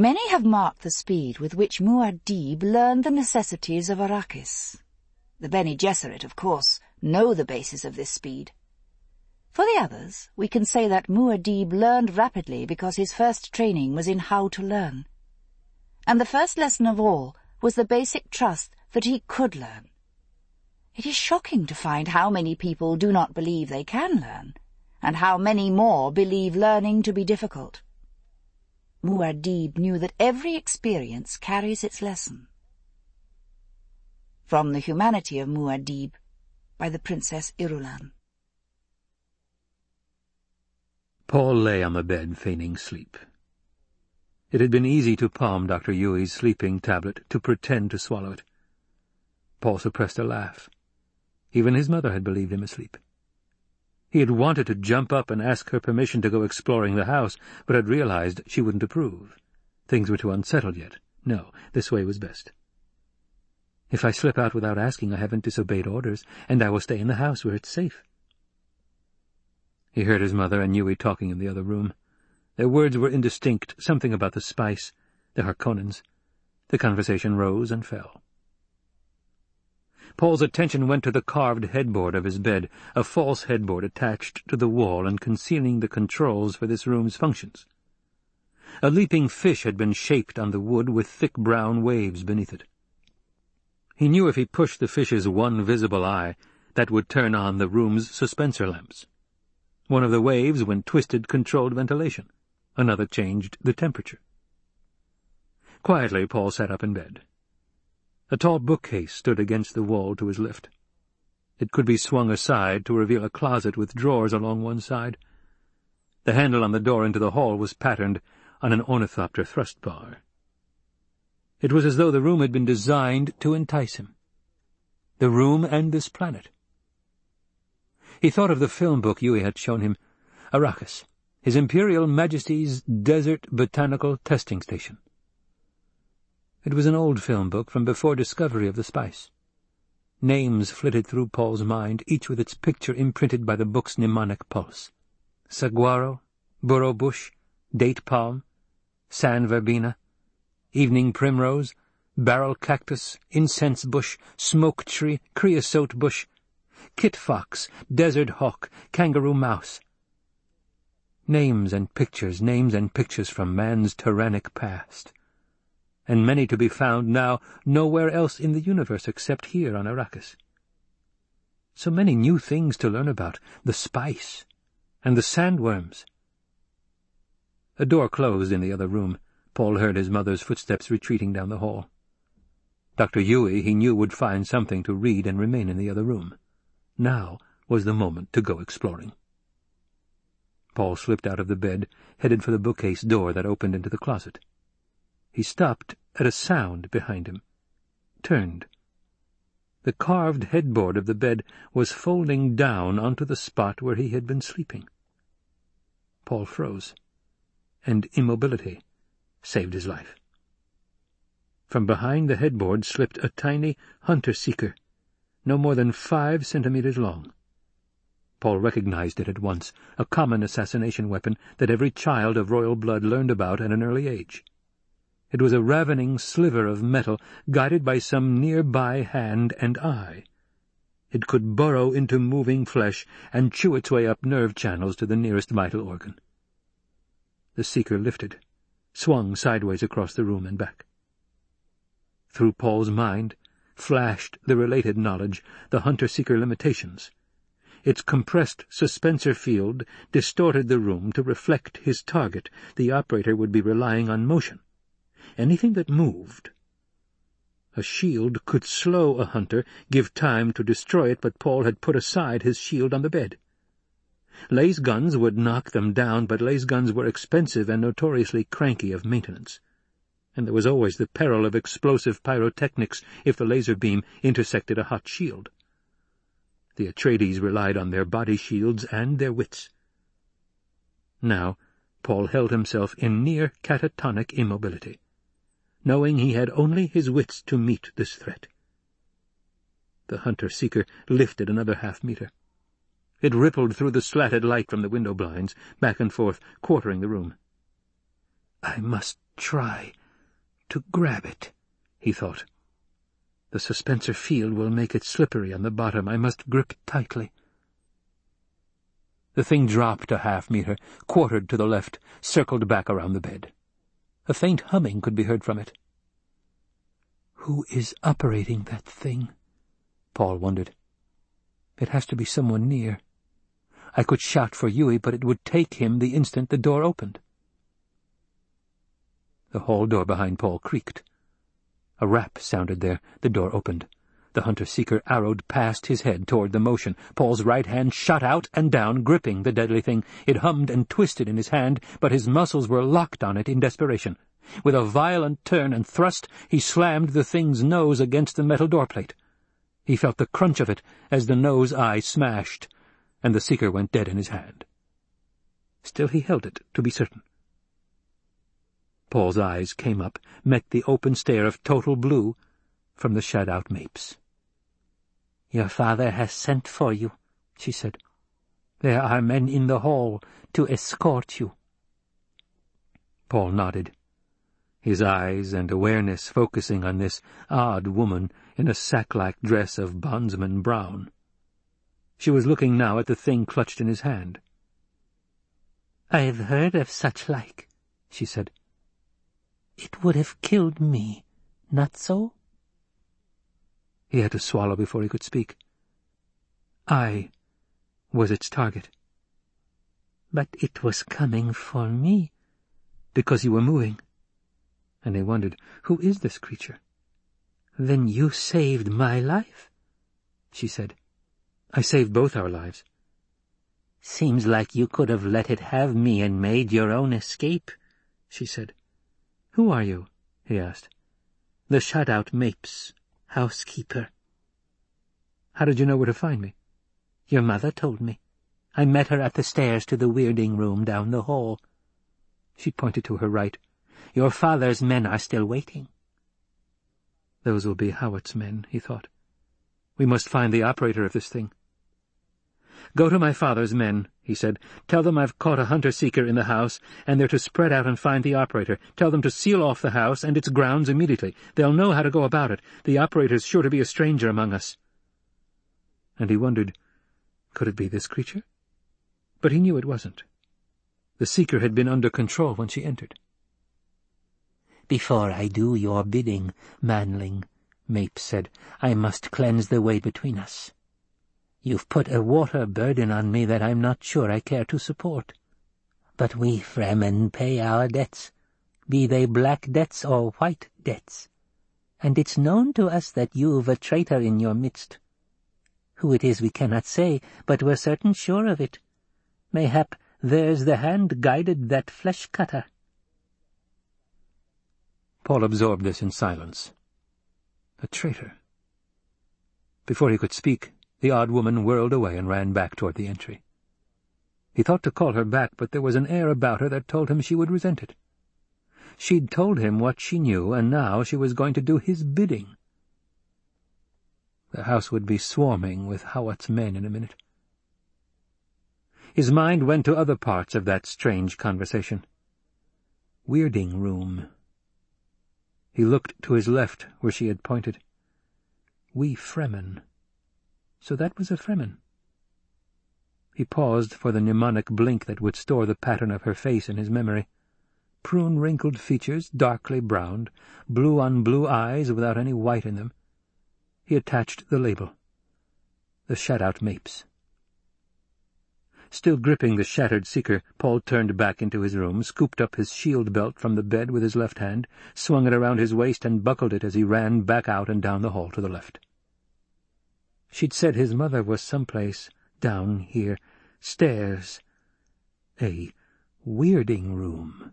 Many have marked the speed with which Muad'Dib learned the necessities of Arrakis. The Bene Gesserit, of course, know the basis of this speed. For the others, we can say that Muad'Dib learned rapidly because his first training was in how to learn. And the first lesson of all was the basic trust that he could learn. It is shocking to find how many people do not believe they can learn, and how many more believe learning to be difficult. Muad'Dib knew that every experience carries its lesson. From The Humanity of Muad'Dib by the Princess Irulan. Paul lay on the bed feigning sleep. It had been easy to palm Dr. Yueh's sleeping tablet, to pretend to swallow it. Paul suppressed a laugh. Even his mother had believed him asleep. He had wanted to jump up and ask her permission to go exploring the house, but had realized she wouldn't approve. Things were too unsettled yet. No, this way was best. If I slip out without asking, I haven't disobeyed orders, and I will stay in the house where it's safe. He heard his mother and Yueh talking in the other room. Their words were indistinct, something about the spice, the Harkonnens. The conversation rose and fell. Paul's attention went to the carved headboard of his bed, a false headboard attached to the wall and concealing the controls for this room's functions. A leaping fish had been shaped on the wood with thick brown waves beneath it. He knew if he pushed the fish's one visible eye, that would turn on the room's suspensor lamps. One of the waves, when twisted, controlled ventilation. Another changed the temperature. Quietly, Paul sat up in bed. A tall bookcase stood against the wall to his left. It could be swung aside to reveal a closet with drawers along one side. The handle on the door into the hall was patterned on an ornithopter thrust bar. It was as though the room had been designed to entice him. The room and this planet. He thought of the film book Yueh had shown him, Arrakis, His Imperial Majesty's Desert Botanical Testing Station. It was an old film book from before discovery of the spice. Names flitted through Paul's mind, each with its picture imprinted by the book's mnemonic pulse. Saguaro, burro bush, date palm, sand verbena, evening primrose, barrel cactus, incense bush, smoke tree, creosote bush, kit fox, desert hawk, kangaroo mouse. Names and pictures, names and pictures from man's Terranic past and many to be found now nowhere else in the universe except here on Arrakis. So many new things to learn about, the spice, and the sandworms. A door closed in the other room. Paul heard his mother's footsteps retreating down the hall. Dr. Yueh, he knew, would find something to read and remain in the other room. Now was the moment to go exploring. Paul slipped out of the bed, headed for the bookcase door that opened into the closet. He stopped at a sound behind him, turned. The carved headboard of the bed was folding down onto the spot where he had been sleeping. Paul froze, and immobility saved his life. From behind the headboard slipped a tiny hunter-seeker, no more than five centimeters long. Paul recognized it at once, a common assassination weapon that every child of royal blood learned about at an early age. It was a ravening sliver of metal, guided by some nearby hand and eye. It could burrow into moving flesh and chew its way up nerve channels to the nearest vital organ. The seeker lifted, swung sideways across the room and back. Through Paul's mind flashed the related knowledge, the hunter-seeker limitations. Its compressed suspensor field distorted the room to reflect his target. The operator would be relying on motion anything that moved. A shield could slow a hunter, give time to destroy it, but Paul had put aside his shield on the bed. Lasguns would knock them down, but lasguns were expensive and notoriously cranky of maintenance. And there was always the peril of explosive pyrotechnics if the laser beam intersected a hot shield. The Atreides relied on their body shields and their wits. Now, Paul held himself in near catatonic immobility knowing he had only his wits to meet this threat. The hunter-seeker lifted another half-meter. It rippled through the slatted light from the window blinds, back and forth, quartering the room. "I must try to grab it, he thought. The suspensor field will make it slippery on the bottom. I must grip tightly. The thing dropped a half-metre, quartered to the left, circled back around the bed. A faint humming could be heard from it. Who is operating that thing? Paul wondered. It has to be someone near. I could shout for Yueh, but it would take him the instant the door opened. The hall door behind Paul creaked. A rap sounded there. The door opened. The hunter-seeker arrowed past his head toward the motion. Paul's right hand shot out and down, gripping the deadly thing. It hummed and twisted in his hand, but his muscles were locked on it in desperation. With a violent turn and thrust, he slammed the thing's nose against the metal doorplate. He felt the crunch of it as the nose eye smashed, and the seeker went dead in his hand. Still he held it, to be certain. Paul's eyes came up, met the open stare of total blue from the Shadout Mapes. "'Your father has sent for you,' she said. "'There are men in the hall to escort you.' Paul nodded, his eyes and awareness focusing on this odd woman in a sack-like dress of bondsman brown. She was looking now at the thing clutched in his hand. "'I've heard of such like,' she said. It would have killed me, not so? He had to swallow before he could speak. I was its target. But it was coming for me. Because you were moving. And they wondered, who is this creature? Then you saved my life, she said. I saved both our lives. Seems like you could have let it have me and made your own escape, she said. Who are you? he asked. The Shadout Mapes, housekeeper. How did you know where to find me? Your mother told me. I met her at the stairs to the weirding room down the hall. She pointed to her right. Your father's men are still waiting. Those will be Hawat's men, he thought. We must find the operator of this thing. Go to my father's men, he said. Tell them I've caught a hunter-seeker in the house, and they're to spread out and find the operator. Tell them to seal off the house and its grounds immediately. They'll know how to go about it. The operator's sure to be a stranger among us. And he wondered, could it be this creature? But he knew it wasn't. The seeker had been under control when she entered. Before I do your bidding, manling, Mapes said, I must cleanse the way between us. You've put a water burden on me that I'm not sure I care to support. But we Fremen pay our debts, be they black debts or white debts. And it's known to us that you've a traitor in your midst. Who it is we cannot say, but we're certain sure of it. Mayhap there's the hand guided that flesh-cutter. Paul absorbed this in silence. A traitor. Before he could speak, the odd woman whirled away and ran back toward the entry. He thought to call her back, but there was an air about her that told him she would resent it. She'd told him what she knew, and now she was going to do his bidding. The house would be swarming with Hawat's men in a minute. His mind went to other parts of that strange conversation. Weirding room. He looked to his left, where she had pointed. We Fremen. So that was a Fremen. He paused for the mnemonic blink that would store the pattern of her face in his memory. Prune-wrinkled features, darkly browned, blue-on-blue eyes without any white in them. He attached the label. The Shadout Mapes. Still gripping the shattered seeker, Paul turned back into his room, scooped up his shield belt from the bed with his left hand, swung it around his waist and buckled it as he ran back out and down the hall to the left. She'd said his mother was someplace down here. Stairs. A weirding room.